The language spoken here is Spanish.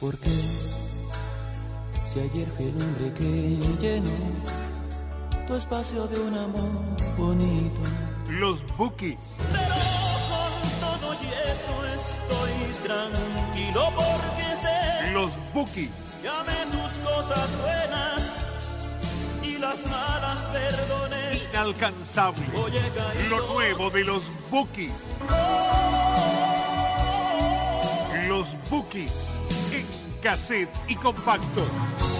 Porque si ayer fui el hombre que llenó tu espacio de un amor bonito. Los Bookies. Pero con todo y eso estoy tranquilo porque sé. Los Bookies. Llame tus cosas buenas y las malas perdones. Inalcanzable. Lo nuevo de los Bookies. Los Bookies cassette y compacto.